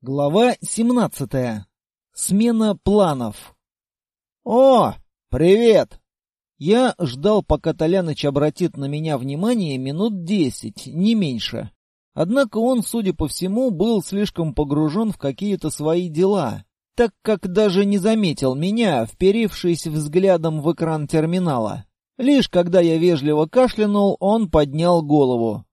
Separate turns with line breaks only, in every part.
Глава 17. Смена планов. «О, привет!» Я ждал, пока Толяныч обратит на меня внимание минут десять, не меньше. Однако он, судя по всему, был слишком погружен в какие-то свои дела, так как даже не заметил меня, вперившись взглядом в экран терминала. Лишь когда я вежливо кашлянул, он поднял голову.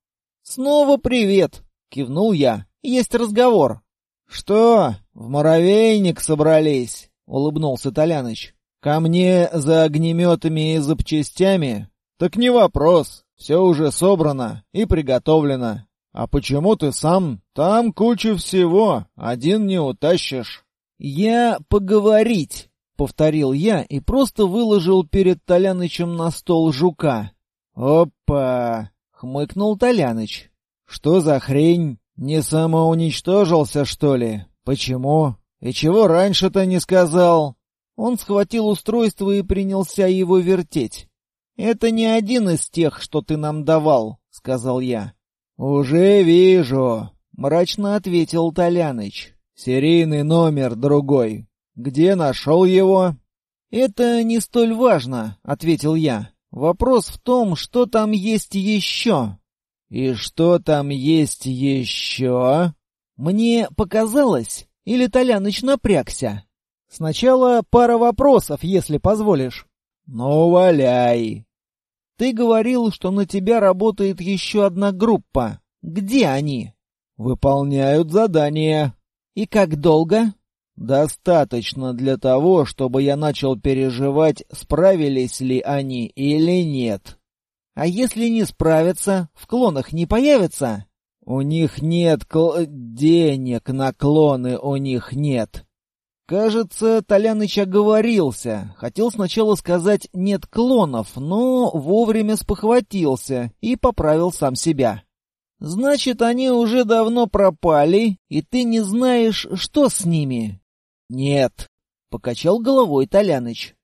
«Снова привет!» — кивнул я. «Есть разговор». «Что, в муравейник собрались?» — улыбнулся Толяныч. «Ко мне за огнеметами и запчастями? Так не вопрос, все уже собрано и приготовлено. А почему ты сам? Там куча всего, один не утащишь». «Я поговорить», — повторил я и просто выложил перед Толянычем на стол жука. «Опа!» — хмыкнул Толяныч. «Что за хрень?» «Не самоуничтожился, что ли? Почему? И чего раньше-то не сказал?» Он схватил устройство и принялся его вертеть. «Это не один из тех, что ты нам давал», — сказал я. «Уже вижу», — мрачно ответил Толяныч. «Серийный номер другой. Где нашел его?» «Это не столь важно», — ответил я. «Вопрос в том, что там есть еще». «И что там есть еще?» «Мне показалось, или Толяныч напрягся?» «Сначала пара вопросов, если позволишь». «Ну, валяй!» «Ты говорил, что на тебя работает еще одна группа. Где они?» «Выполняют задание». «И как долго?» «Достаточно для того, чтобы я начал переживать, справились ли они или нет». А если не справятся, в клонах не появятся? У них нет кл... денег на клоны, у них нет. Кажется, Толяныч оговорился. Хотел сначала сказать «нет клонов», но вовремя спохватился и поправил сам себя. «Значит, они уже давно пропали, и ты не знаешь, что с ними?» «Нет», — покачал головой Толяныч.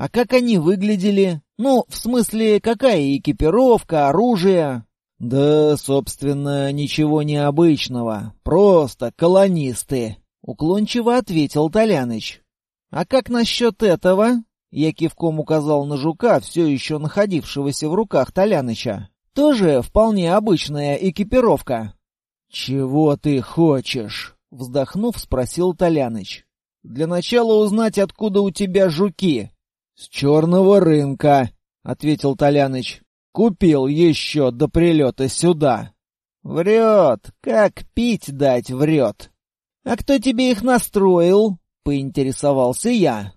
«А как они выглядели? Ну, в смысле, какая экипировка, оружие? Да, собственно, ничего необычного. Просто колонисты. Уклончиво ответил Толяныч. А как насчет этого? Я кивком указал на жука, все еще находившегося в руках Толяныча. Тоже вполне обычная экипировка. «Чего ты хочешь?» — вздохнув, спросил Толяныч. «Для начала узнать, откуда у тебя жуки. «С черного рынка», — ответил Толяныч. «Купил еще до прилета сюда». «Врет! Как пить дать врет!» «А кто тебе их настроил?» — поинтересовался я.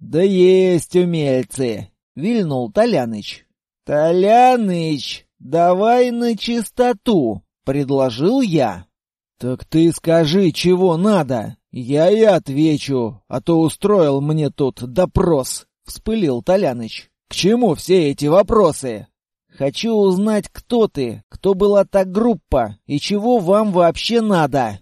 «Да есть умельцы!» — вильнул Толяныч. «Толяныч, давай на чистоту!» — предложил я. «Так ты скажи, чего надо, я и отвечу, а то устроил мне тут допрос» вспылил Толяныч. «К чему все эти вопросы?» «Хочу узнать, кто ты, кто была та группа и чего вам вообще надо».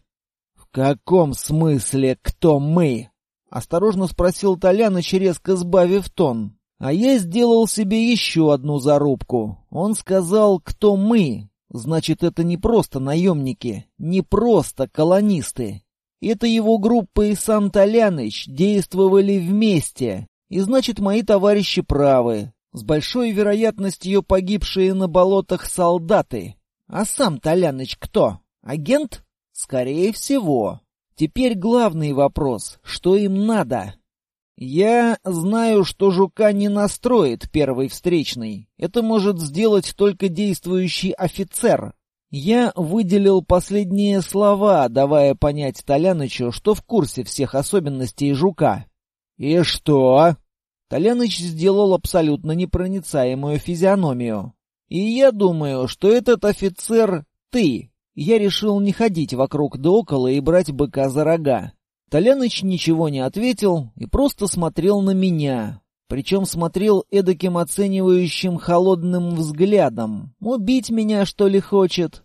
«В каком смысле кто мы?» — осторожно спросил Толяныч, резко сбавив тон. А я сделал себе еще одну зарубку. Он сказал, кто мы. Значит, это не просто наемники, не просто колонисты. Это его группа и сам Толяныч действовали вместе, и значит, мои товарищи правы. С большой вероятностью погибшие на болотах солдаты. А сам Толяныч кто? Агент? Скорее всего. Теперь главный вопрос. Что им надо? Я знаю, что жука не настроит первый встречный. Это может сделать только действующий офицер. Я выделил последние слова, давая понять Толянычу, что в курсе всех особенностей жука. «И что?» Толяныч сделал абсолютно непроницаемую физиономию. «И я думаю, что этот офицер — ты!» Я решил не ходить вокруг да около и брать быка за рога. Толяныч ничего не ответил и просто смотрел на меня. Причем смотрел эдаким оценивающим холодным взглядом. Убить меня, что ли, хочет?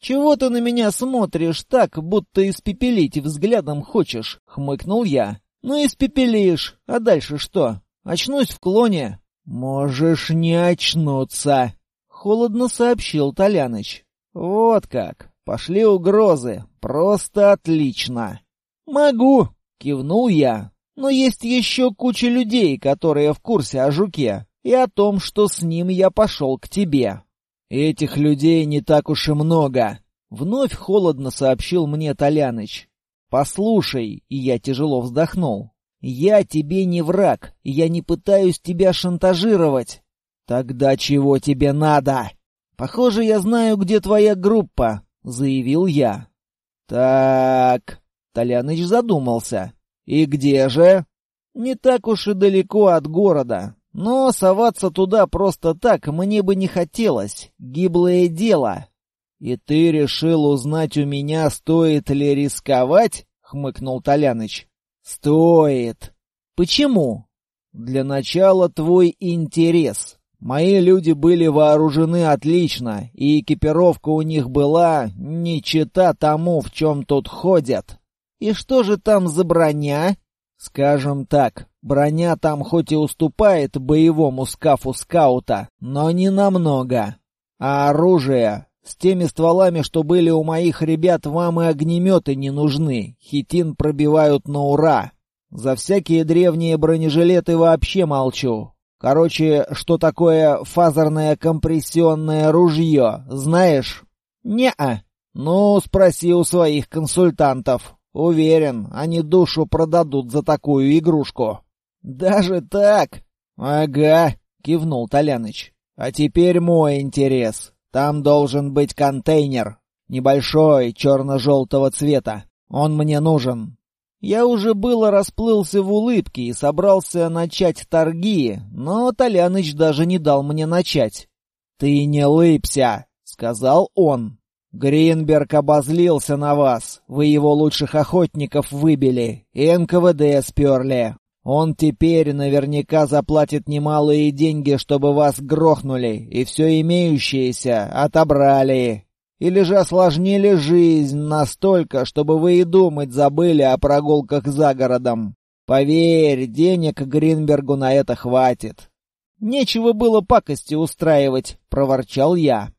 «Чего ты на меня смотришь так, будто испепелить взглядом хочешь?» — хмыкнул я. «Ну, испепелишь. А дальше что? Очнусь в клоне». «Можешь не очнуться», — холодно сообщил Толяныч. «Вот как. Пошли угрозы. Просто отлично». «Могу», — кивнул я. «Но есть еще куча людей, которые в курсе о жуке и о том, что с ним я пошел к тебе». «Этих людей не так уж и много», — вновь холодно сообщил мне Толяныч. «Послушай», — и я тяжело вздохнул, — «я тебе не враг, я не пытаюсь тебя шантажировать». «Тогда чего тебе надо?» «Похоже, я знаю, где твоя группа», — заявил я. «Так...» — Толяныч задумался. «И где же?» «Не так уж и далеко от города. Но соваться туда просто так мне бы не хотелось. Гиблое дело». «И ты решил узнать у меня, стоит ли рисковать?» — хмыкнул Толяныч. «Стоит». «Почему?» «Для начала твой интерес. Мои люди были вооружены отлично, и экипировка у них была не чета тому, в чем тут ходят. И что же там за броня? Скажем так, броня там хоть и уступает боевому скафу скаута, но не намного. А оружие? С теми стволами, что были у моих ребят, вам и огнеметы не нужны. Хитин пробивают на ура. За всякие древние бронежилеты вообще молчу. Короче, что такое фазерное компрессионное ружье, знаешь? Не-а. Ну, спроси у своих консультантов. Уверен, они душу продадут за такую игрушку. Даже так? Ага, кивнул Толяныч. А теперь мой интерес. Там должен быть контейнер. Небольшой, черно-желтого цвета. Он мне нужен. Я уже было расплылся в улыбке и собрался начать торги, но Толяныч даже не дал мне начать. «Ты не лыбся!» — сказал он. «Гринберг обозлился на вас. Вы его лучших охотников выбили и НКВД сперли. Он теперь наверняка заплатит немалые деньги, чтобы вас грохнули, и все имеющееся отобрали. Или же осложнили жизнь настолько, чтобы вы и думать забыли о прогулках за городом. Поверь, денег Гринбергу на это хватит. Нечего было пакости устраивать, проворчал я.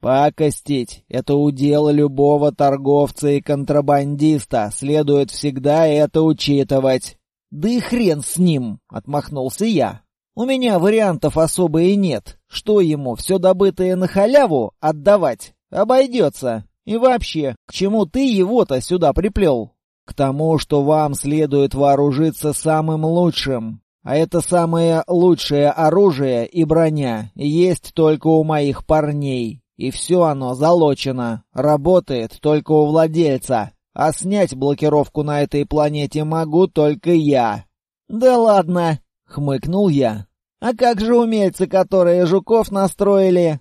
Пакостить — это удел любого торговца и контрабандиста, следует всегда это учитывать. Да и хрен с ним, отмахнулся я. У меня вариантов особо и нет. Что ему, все добытое на халяву отдавать? Обойдется. И вообще, к чему ты его-то сюда приплел? К тому, что вам следует вооружиться самым лучшим. А это самое лучшее оружие и броня есть только у моих парней. И все оно залочено. Работает только у владельца. А снять блокировку на этой планете могу только я. «Да ладно!» — хмыкнул я. «А как же умельцы, которые жуков настроили?»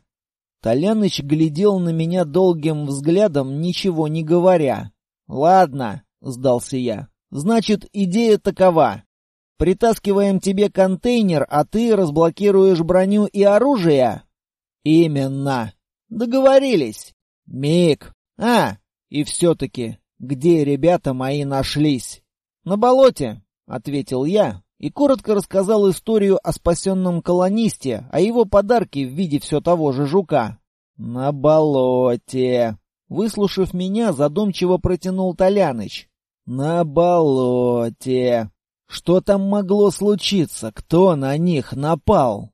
Толяныч глядел на меня долгим взглядом, ничего не говоря. «Ладно», — сдался я. «Значит, идея такова. Притаскиваем тебе контейнер, а ты разблокируешь броню и оружие?» «Именно. Договорились. Миг. А, и все-таки, где ребята мои нашлись?» «На болоте», — ответил я, и коротко рассказал историю о спасенном колонисте, о его подарке в виде все того же жука. «На болоте!» Выслушав меня, задумчиво протянул Толяныч. «На болоте!» «Что там могло случиться? Кто на них напал?»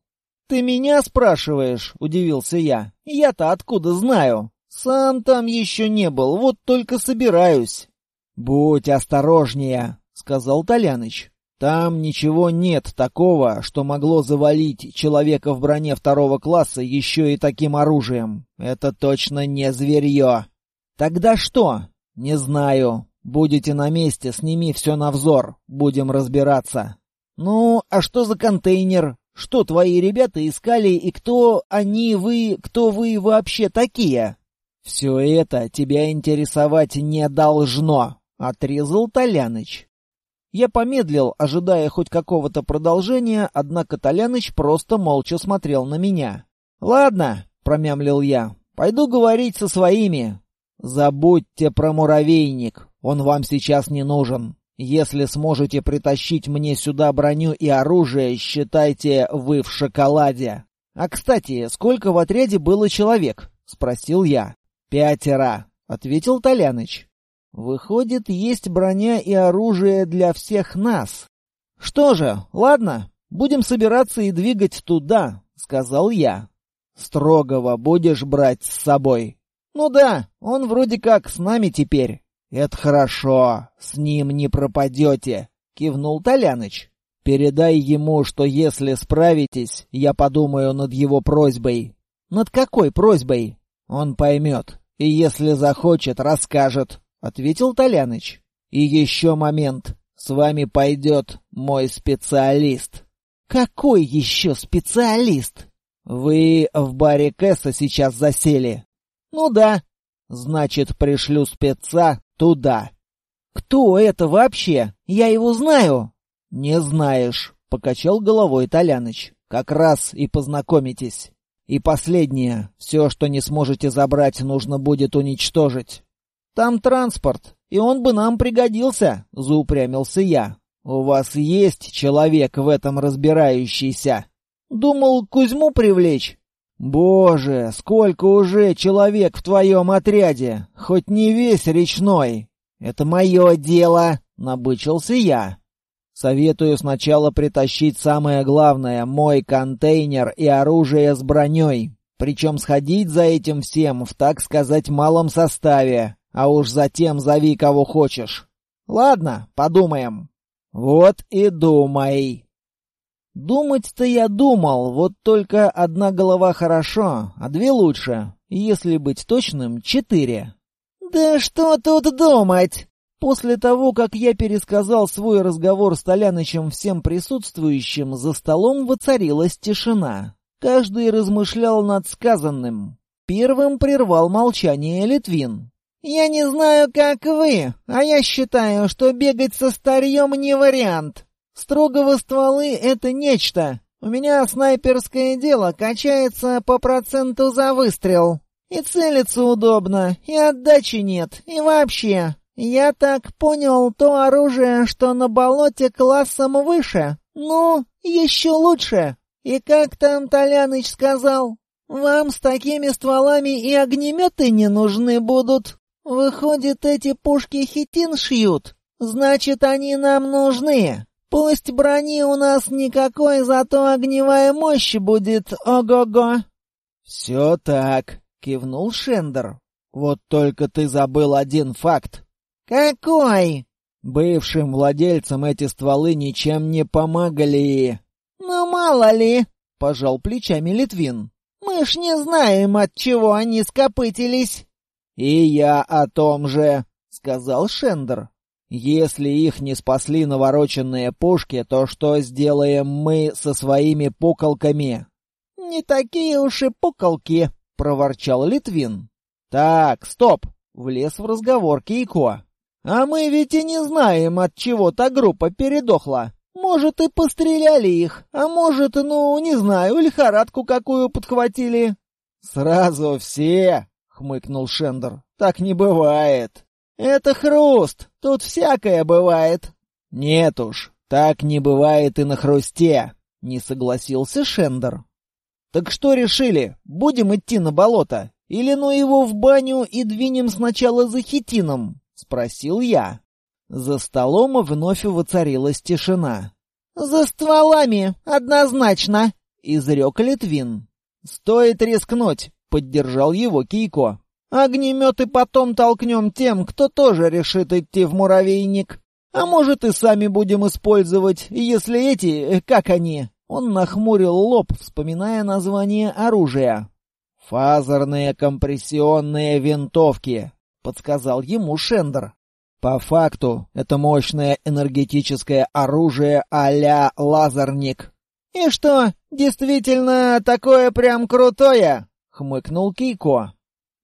«Ты меня спрашиваешь?» — удивился я. «Я-то откуда знаю? Сам там еще не был, вот только собираюсь». «Будь осторожнее», — сказал Толяныч. Там ничего нет такого, что могло завалить человека в броне второго класса еще и таким оружием. Это точно не зверье. Тогда что? Не знаю. Будете на месте, сними все на взор. Будем разбираться. Ну, а что за контейнер? Что твои ребята искали и кто они, вы, кто вы вообще такие? Все это тебя интересовать не должно, отрезал Толяныч. Я помедлил, ожидая хоть какого-то продолжения, однако Толяныч просто молча смотрел на меня. «Ладно», — промямлил я, — «пойду говорить со своими». «Забудьте про муравейник, он вам сейчас не нужен. Если сможете притащить мне сюда броню и оружие, считайте, вы в шоколаде». «А, кстати, сколько в отряде было человек?» — спросил я. «Пятеро», — ответил Толяныч. Выходит, есть броня и оружие для всех нас. Что же, ладно, будем собираться и двигать туда, сказал я. Строгого будешь брать с собой? Ну да, он вроде как с нами теперь. Это хорошо, с ним не пропадете, кивнул Толяныч. Передай ему, что если справитесь, я подумаю над его просьбой. Над какой просьбой? Он поймет. И если захочет, расскажет, ответил Толяныч. И еще момент. С вами пойдет мой специалист. Какой еще специалист? Вы в баре Кэса сейчас засели. Ну да. Значит, пришлю спеца туда. Кто это вообще? Я его знаю. «Не знаешь», — покачал головой Толяныч. «Как раз и познакомитесь. И последнее. Все, что не сможете забрать, нужно будет уничтожить. Там транспорт, и он бы нам пригодился», — заупрямился я. «У вас есть человек в этом разбирающийся?» «Думал, Кузьму привлечь?» «Боже, сколько уже человек в твоем отряде! Хоть не весь речной!» «Это мое дело!» — набычился я. Советую сначала притащить самое главное — мой контейнер и оружие с броней. Причем сходить за этим всем в, так сказать, малом составе, а уж затем зови кого хочешь. Ладно, подумаем. Вот и думай. Думать-то я думал, вот только одна голова хорошо, а две лучше. Если быть точным, четыре. «Да что тут думать?» После того, как я пересказал свой разговор с Толянычем всем присутствующим, за столом воцарилась тишина. Каждый размышлял над сказанным. Первым прервал молчание Литвин. «Я не знаю, как вы, а я считаю, что бегать со старьем не вариант. Строгого стволы — это нечто. У меня снайперское дело качается по проценту за выстрел. И целиться удобно, и отдачи нет, и вообще, «Я так понял, то оружие, что на болоте классом выше. Ну, еще лучше. И как там Толяныч сказал? Вам с такими стволами и огнеметы не нужны будут. Выходит, эти пушки хитин шьют. Значит, они нам нужны. Пусть брони у нас никакой, зато огневая мощь будет ого-го».
«Все так», — кивнул Шендер. «Вот только ты забыл один факт.
«Какой?»
Бывшим владельцам эти стволы ничем не помогали.
«Ну, мало ли», — пожал плечами Литвин. «Мы ж не знаем, от чего они скопытились».
«И я о том же», — сказал Шендер. «Если их не спасли навороченные пушки, то что сделаем мы со своими пуколками?»
«Не такие уж и пуколки», — проворчал Литвин.
«Так, стоп!» — влез в разговор Кейко.
А мы ведь и не знаем, от чего та группа передохла. Может, и постреляли их, а может, ну, не знаю, лихорадку какую подхватили.
Сразу все, хмыкнул Шендер. Так не бывает.
Это хруст. Тут всякое бывает.
Нет уж, так не бывает и на хрусте, не согласился Шендер.
Так что решили? Будем идти на болото или ну его в баню и двинем сначала за хитином? — спросил я. За столом вновь воцарилась тишина. «За стволами, однозначно!» — изрек Литвин. «Стоит рискнуть!» — поддержал его Кейко. «Огнеметы потом толкнем тем, кто тоже решит идти в муравейник. А может, и сами будем использовать, если эти, как они...» Он нахмурил лоб, вспоминая название оружия.
«Фазерные компрессионные винтовки», — подсказал ему Шендер. «По факту, это мощное энергетическое оружие а-ля лазерник».
«И что, действительно такое прям крутое?» — хмыкнул Кейко.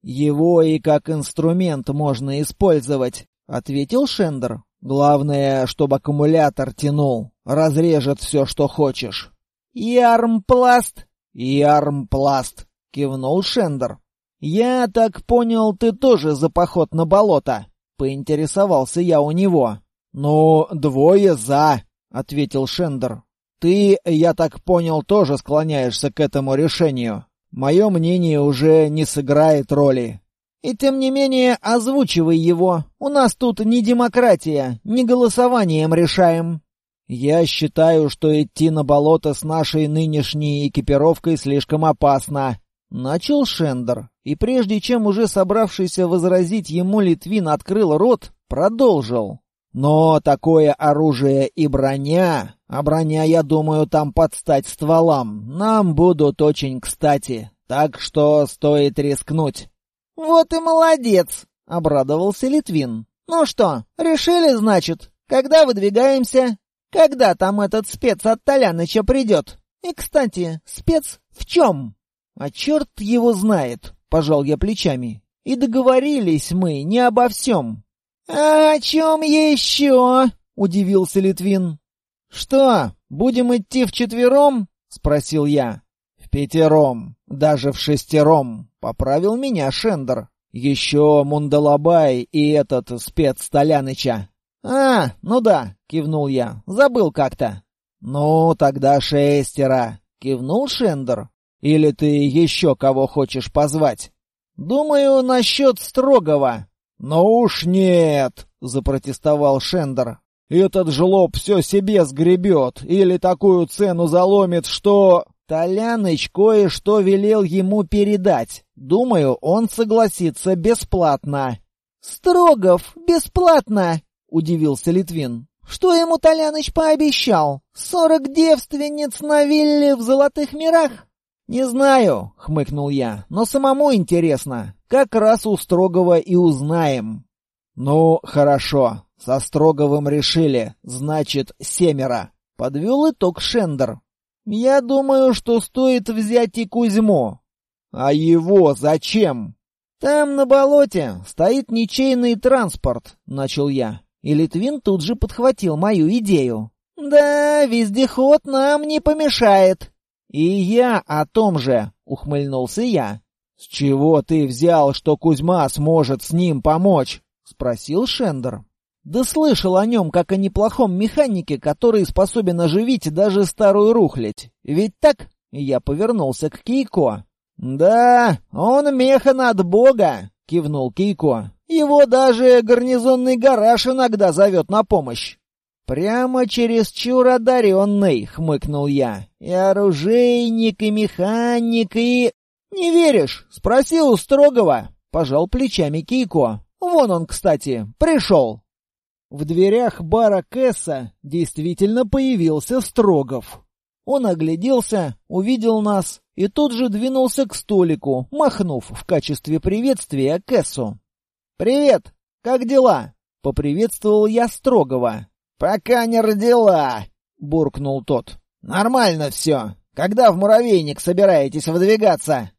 «Его и как инструмент можно использовать», — ответил Шендер. «Главное, чтобы аккумулятор тянул. Разрежет все, что хочешь».
«Ярмпласт?»
«Ярмпласт», — кивнул Шендер.
«Я так понял, ты тоже за поход на болото?» — поинтересовался я у него.
«Ну, двое за», — ответил Шендер. «Ты, я так понял, тоже склоняешься к этому решению. Мое мнение уже не сыграет роли».
И тем не менее озвучивай его. У нас тут не демократия, не голосованием решаем. Я считаю, что идти на болото с нашей нынешней экипировкой слишком опасно. Начал Шендер, и прежде чем уже собравшийся возразить ему Литвин открыл рот, продолжил. Но такое оружие и броня, а броня, я думаю, там подстать стволам, нам будут очень кстати, так что стоит рискнуть. «Вот и молодец!» — обрадовался Литвин. «Ну что, решили, значит? Когда выдвигаемся? Когда там этот спец от Толяныча придет? И, кстати, спец в чем?» «А черт его знает!» — пожал я плечами. «И договорились мы не обо всем. «А о чем еще?» — удивился Литвин. «Что, будем идти вчетвером?» — спросил я. «В пятером, даже в шестером», — поправил меня Шендер. «Еще Мундалабай и этот спец Столяныча». «А, ну да», — кивнул я, — «забыл как-то». «Ну, тогда шестеро», — кивнул Шендер. «Или ты еще кого хочешь позвать?» «Думаю, насчет строгого», «Ну уж нет!» — запротестовал Шендер. «Этот жлоб все себе сгребет или такую цену заломит, что...» Толяныч кое-что велел ему передать. Думаю, он согласится бесплатно. «Строгов, бесплатно!» — удивился Литвин. «Что ему Толяныч пообещал? Сорок девственниц на вилле в Золотых мирах?» «Не знаю», — хмыкнул я, — «но самому интересно. Как раз у Строгова и узнаем». «Ну, хорошо. Со Строговым решили. Значит, семеро». Подвел итог Шендер. «Я думаю, что стоит взять и Кузьму». «А его зачем?» «Там на болоте стоит ничейный транспорт», — начал я. И Литвин тут же подхватил мою идею. «Да, вездеход нам не помешает». «И я о том же», — ухмыльнулся я. «С чего ты взял, что Кузьма сможет с ним помочь?» — спросил Шендер. «Да слышал о нем, как о неплохом механике, который способен оживить даже старую рухлядь. Ведь так?» — я повернулся к Кейко. «Да, он механ от бога», — кивнул Кейко. «Его даже гарнизонный гараж иногда зовет на помощь». «Прямо чересчур одаренный», — хмыкнул я. «И оружейник, и механик, и...» «Не веришь?» — спросил у Строгова. Пожал плечами Кейко. «Вон он, кстати, пришел». В дверях бара Кэсса действительно появился Строгов. Он огляделся, увидел нас и тут же двинулся к столику, махнув в качестве приветствия Кэссу. «Привет! Как дела?» — поприветствовал я Строгова. «Пока не родила!» — буркнул тот. «Нормально все. Когда в муравейник собираетесь выдвигаться?»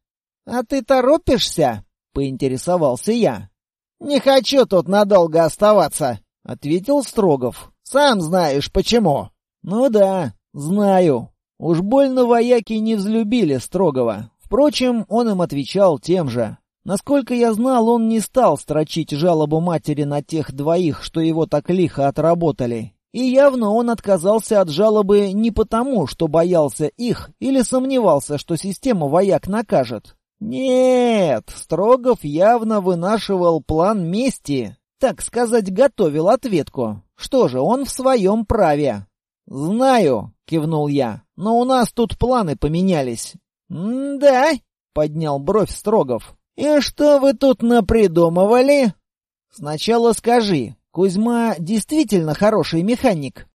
«А ты торопишься?» — поинтересовался я. «Не хочу тут надолго оставаться», — ответил Строгов. «Сам знаешь, почему». «Ну да, знаю. Уж больно вояки не взлюбили Строгова. Впрочем, он им отвечал тем же. Насколько я знал, он не стал строчить жалобу матери на тех двоих, что его так лихо отработали. И явно он отказался от жалобы не потому, что боялся их или сомневался, что система вояк накажет. Нет, Строгов явно вынашивал план мести, так сказать, готовил ответку. Что же, он в своем праве. «Знаю», — кивнул я, — «но у нас тут планы поменялись». «Да?» — поднял бровь Строгов. «И что вы тут напридумывали?» «Сначала скажи, Кузьма действительно хороший механик?»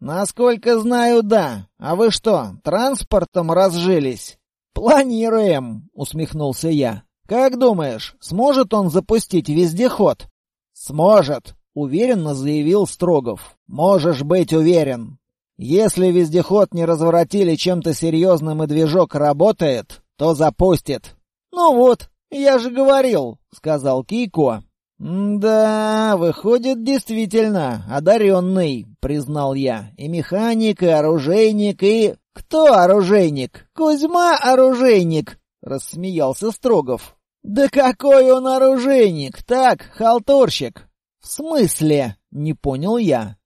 «Насколько знаю, да. А вы что, транспортом разжились?» «Планируем», — усмехнулся я. «Как думаешь, сможет он запустить вездеход?» «Сможет», — уверенно заявил Строгов. «Можешь быть уверен. Если вездеход не разворотили чем-то серьезным и движок работает, то запустит». «Ну вот, я же говорил», — сказал Кико. «Да, выходит, действительно, одаренный», — признал я. «И механик, и оружейник, и...» «Кто оружейник? Кузьма оружейник!» — рассмеялся Строгов. «Да какой он оружейник! Так, халтурщик!» «В смысле?» — не понял я.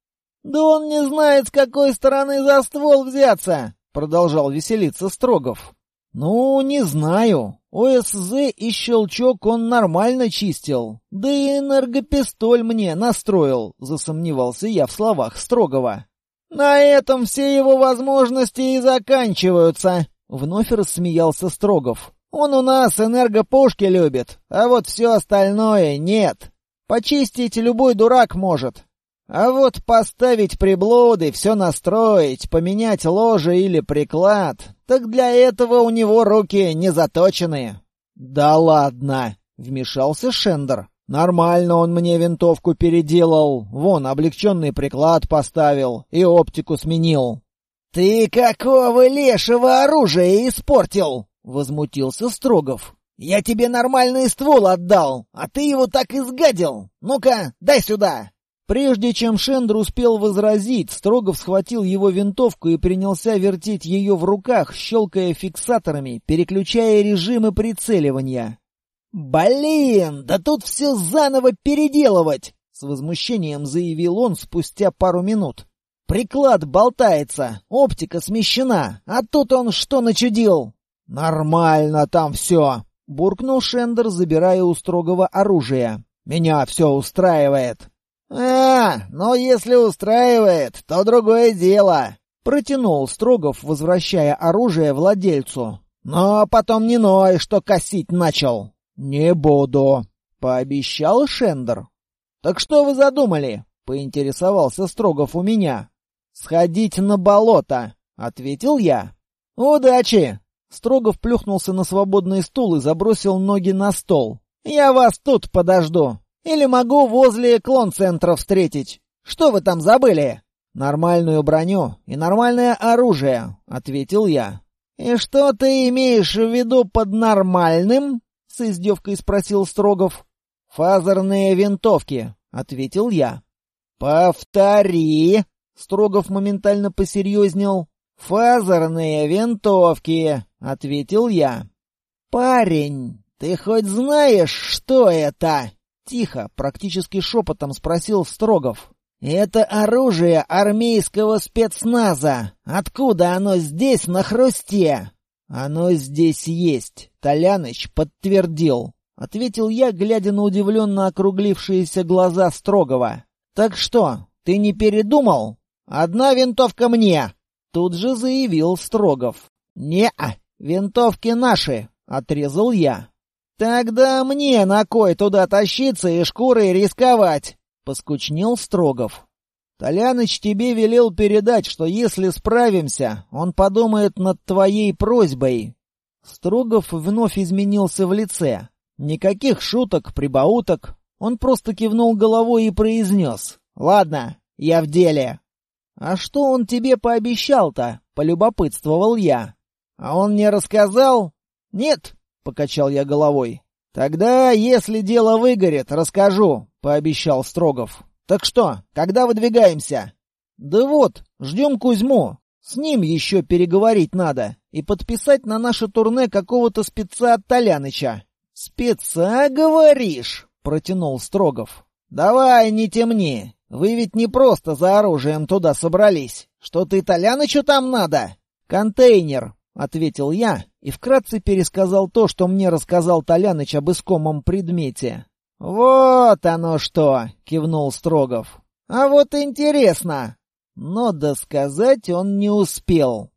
«Да он не знает, с какой стороны за ствол взяться!» — продолжал веселиться Строгов. «Ну, не знаю. ОСЗ и щелчок он нормально чистил. Да и энергопистоль мне настроил, засомневался я в словах строгого. На этом все его возможности и заканчиваются, вновь рассмеялся Строгов. Он у нас энергопушки любит, а вот все остальное нет. Почистить любой дурак может. А вот поставить приблуды, все настроить, поменять ложе или приклад, так для этого у него руки не заточены. Да ладно, вмешался Шендер. Нормально он мне винтовку переделал. Вон, облегченный приклад поставил и оптику сменил. Ты какого лешего оружия испортил? возмутился Строгов. Я тебе нормальный ствол отдал, а ты его так изгадил. Ну-ка, дай сюда. Прежде чем Шендер успел возразить, Строгов схватил его винтовку и принялся вертеть ее в руках, щелкая фиксаторами, переключая режимы прицеливания. «Блин, да тут все заново переделывать!» — с возмущением заявил он спустя пару минут. «Приклад болтается, оптика смещена, а тут он что начудил?» «Нормально там все!» — буркнул Шендер, забирая у Строгова оружие. «Меня все устраивает!» «А, ну если устраивает, то другое дело», — протянул Строгов, возвращая оружие владельцу. «Но потом не ной, что косить начал». «Не буду», — пообещал Шендер. «Так что вы задумали?» — поинтересовался Строгов у меня. «Сходить на болото», — ответил я. «Удачи!» Строгов плюхнулся на свободный стул и забросил ноги на стол. «Я вас тут подожду. Или могу возле клон-центра встретить. Что вы там забыли?» «Нормальную броню и нормальное оружие», — ответил я. «И что ты имеешь в виду под нормальным?» — с издевкой спросил Строгов. «Фазерные винтовки», — ответил я. «Повтори!» — Строгов моментально посерьезнел. «Фазерные винтовки», — ответил я. «Парень, ты хоть знаешь, что это?» Тихо, практически шепотом спросил Строгов. «Это оружие армейского спецназа. Откуда оно здесь на хрусте?» «Оно здесь есть», — Толяныч подтвердил. Ответил я, глядя на удивленно округлившиеся глаза Строгова. «Так что, ты не передумал? Одна винтовка мне!» Тут же заявил Строгов. «Не-а, винтовки наши!» — отрезал я. «Тогда мне на кой туда тащиться и шкурой рисковать?» — поскучнел Строгов. «Толяныч тебе велел передать, что если справимся, он подумает над твоей просьбой». Строгов вновь изменился в лице. Никаких шуток, прибауток. Он просто кивнул головой и произнес. «Ладно, я в деле». «А что он тебе пообещал-то?» — полюбопытствовал я. «А он мне рассказал?» «Нет, покачал я головой. Тогда, если дело выгорит, расскажу, пообещал Строгов. Так что, когда выдвигаемся? Да вот, ждем Кузьму. С ним еще переговорить надо и подписать на наше турне какого-то спеца Толяныча. Спеца, говоришь? протянул Строгов. Давай, не темни. Вы ведь не просто за оружием туда собрались. Что-то Толянычу там надо. Контейнер, ответил я и вкратце пересказал то, что мне рассказал Толяныч об искомом предмете. «Вот оно что!» — кивнул Строгов. «А вот интересно!» Но досказать он не успел.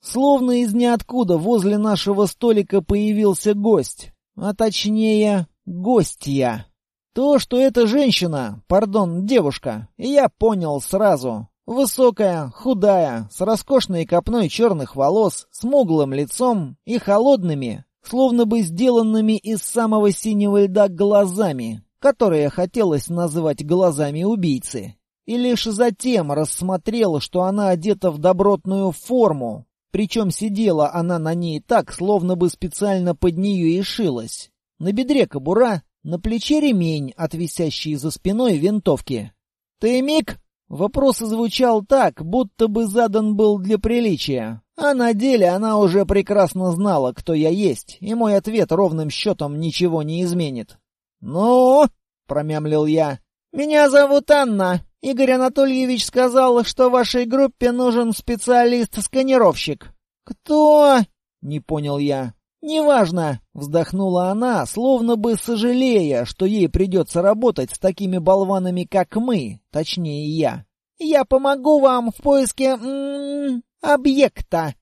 Словно из ниоткуда возле нашего столика появился гость, а точнее, гостья. То, что это женщина, пардон, девушка, я понял сразу. Высокая, худая, с роскошной копной черных волос, смуглым лицом и холодными, словно бы сделанными из самого синего льда глазами, которые хотелось назвать глазами убийцы. И лишь затем рассмотрел, что она одета в добротную форму, причем сидела она на ней так, словно бы специально под нее и шилась. На бедре кобура, на плече ремень, отвисящий за спиной винтовки. «Ты Мик?» Вопрос звучал так, будто бы задан был для приличия. А на деле она уже прекрасно знала, кто я есть, и мой ответ ровным счетом ничего не изменит. «Ну?» — промямлил я. «Меня зовут Анна. Игорь Анатольевич сказал, что вашей группе нужен специалист-сканировщик». «Кто?» — не понял я. «Неважно», — вздохнула она, словно бы сожалея, что ей придется работать с такими болванами, как мы, точнее я. «Я помогу вам в поиске... М -м, объекта».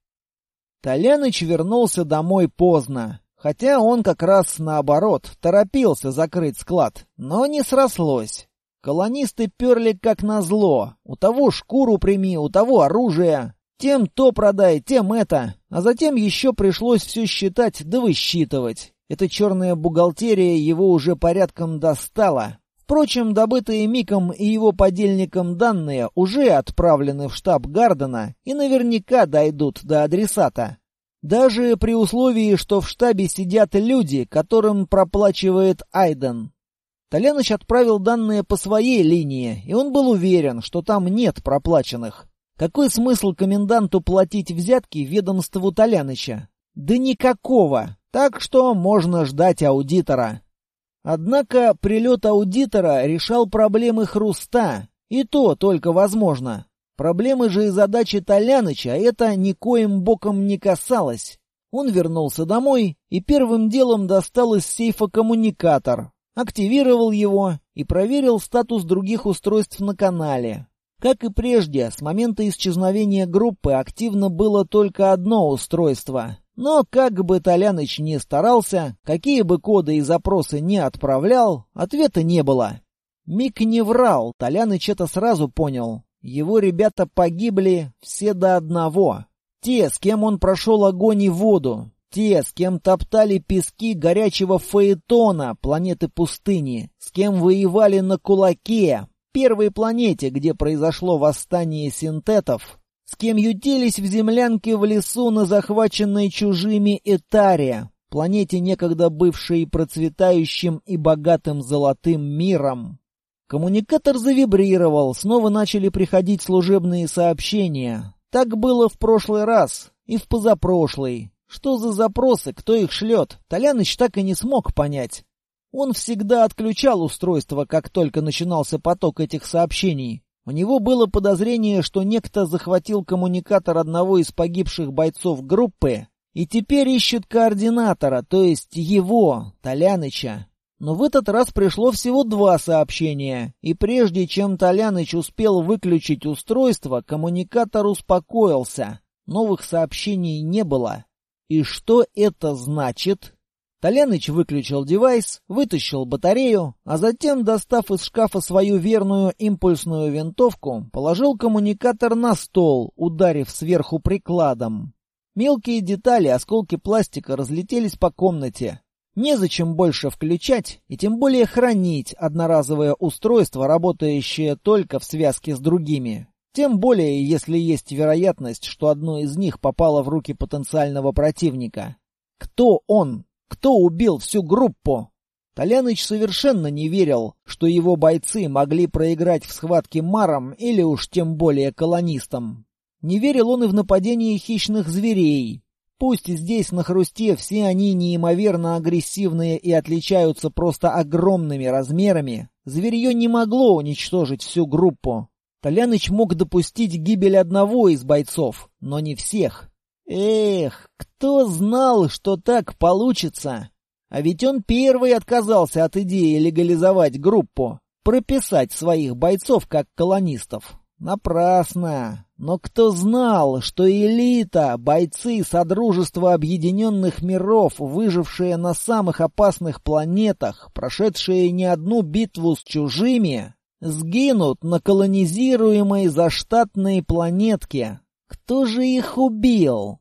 Толяныч вернулся домой поздно, хотя он как раз наоборот торопился закрыть склад, но не срослось. Колонисты перли как назло. У того шкуру прими, у того оружие. Тем то продай, тем это. А затем еще пришлось все считать да высчитывать. Эта черная бухгалтерия его уже порядком достала. Впрочем, добытые Миком и его подельникам данные уже отправлены в штаб Гардена и наверняка дойдут до адресата. Даже при условии, что в штабе сидят люди, которым проплачивает Айден. Толяныч отправил данные по своей линии, и он был уверен, что там нет проплаченных. Какой смысл коменданту платить взятки ведомству Толяныча? Да никакого. Так что можно ждать аудитора. Однако прилет аудитора решал проблемы Хруста, и то только возможно. Проблемы же и задачи Толяныча это никоим боком не касалось. Он вернулся домой и первым делом достал из сейфа коммуникатор, активировал его и проверил статус других устройств на канале. Как и прежде, с момента исчезновения группы активно было только одно устройство. Но как бы Толяныч ни старался, какие бы коды и запросы не отправлял, ответа не было. Мик не врал, Толяныч это сразу понял. Его ребята погибли все до одного. Те, с кем он прошел огонь и воду. Те, с кем топтали пески горячего Фаэтона, планеты пустыни. С кем воевали на кулаке, первой планете, где произошло восстание синтетов, с кем ютились в землянке в лесу на захваченной чужими Этаре, планете, некогда бывшей процветающим и богатым золотым миром. Коммуникатор завибрировал, снова начали приходить служебные сообщения. Так было в прошлый раз и в позапрошлый. Что за запросы, кто их шлет, Толяныч так и не смог понять. Он всегда отключал устройство, как только начинался поток этих сообщений. У него было подозрение, что некто захватил коммуникатор одного из погибших бойцов группы и теперь ищет координатора, то есть его, Толяныча. Но в этот раз пришло всего два сообщения, и прежде чем Толяныч успел выключить устройство, коммуникатор успокоился. Новых сообщений не было. И что это значит? Толяныч выключил девайс, вытащил батарею, а затем, достав из шкафа свою верную импульсную винтовку, положил коммуникатор на стол, ударив сверху прикладом. Мелкие детали, осколки пластика разлетелись по комнате. Незачем больше включать и тем более хранить одноразовое устройство, работающее только в связке с другими. Тем более, если есть вероятность, что одно из них попало в руки потенциального противника. Кто он? Кто убил всю группу? Толяныч совершенно не верил, что его бойцы могли проиграть в схватке маром или уж тем более колонистам. Не верил он и в нападение хищных зверей. Пусть здесь на хрусте все они неимоверно агрессивные и отличаются просто огромными размерами, зверье не могло уничтожить всю группу. Толяныч мог допустить гибель одного из бойцов, но не всех. Эх, кто знал, что так получится? А ведь он первый отказался от идеи легализовать группу, прописать своих бойцов как колонистов. Напрасно. Но кто знал, что элита, бойцы Содружества Объединенных Миров, выжившие на самых опасных планетах, прошедшие не одну битву с чужими, сгинут на колонизируемой заштатной планетке, кто же их убил?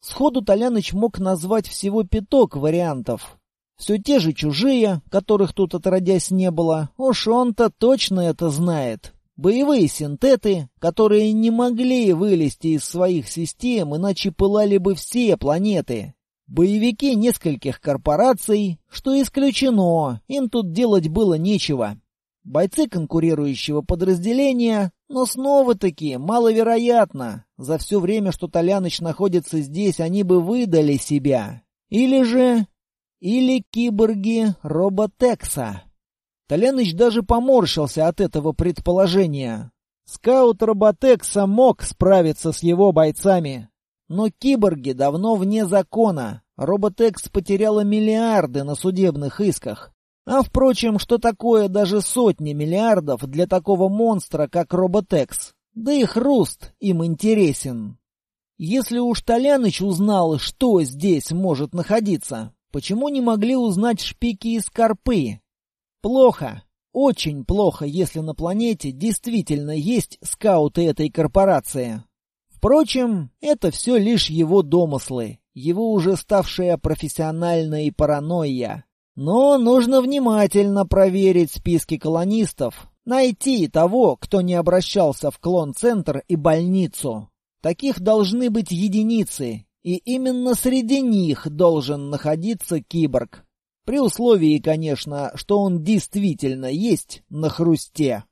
Сходу Толяныч мог назвать всего пяток вариантов. Все те же чужие, которых тут отродясь не было. Уж он-то точно это знает. Боевые синтеты, которые не могли вылезти из своих систем, иначе пылали бы все планеты. Боевики нескольких корпораций, что исключено, им тут делать было нечего. Бойцы конкурирующего подразделения, но снова-таки маловероятно. За все время, что Толяныч находится здесь, они бы выдали себя. Или же... Или киборги Роботекса. Толяныч даже поморщился от этого предположения. Скаут Роботекса мог справиться с его бойцами. Но киборги давно вне закона. Роботекс потеряла миллиарды на судебных исках. А впрочем, что такое даже сотни миллиардов для такого монстра, как Роботекс? Да и хруст им интересен. Если уж Толяныч узнал, что здесь может находиться, почему не могли узнать шпики из Карпы? Плохо. Очень плохо, если на планете действительно есть скауты этой корпорации. Впрочем, это все лишь его домыслы, его уже ставшая профессиональной паранойя. Но нужно внимательно проверить списки колонистов, найти того, кто не обращался в клон-центр и больницу. Таких должны быть единицы, и именно среди них должен находиться киборг. При условии, конечно, что он действительно есть на хрусте.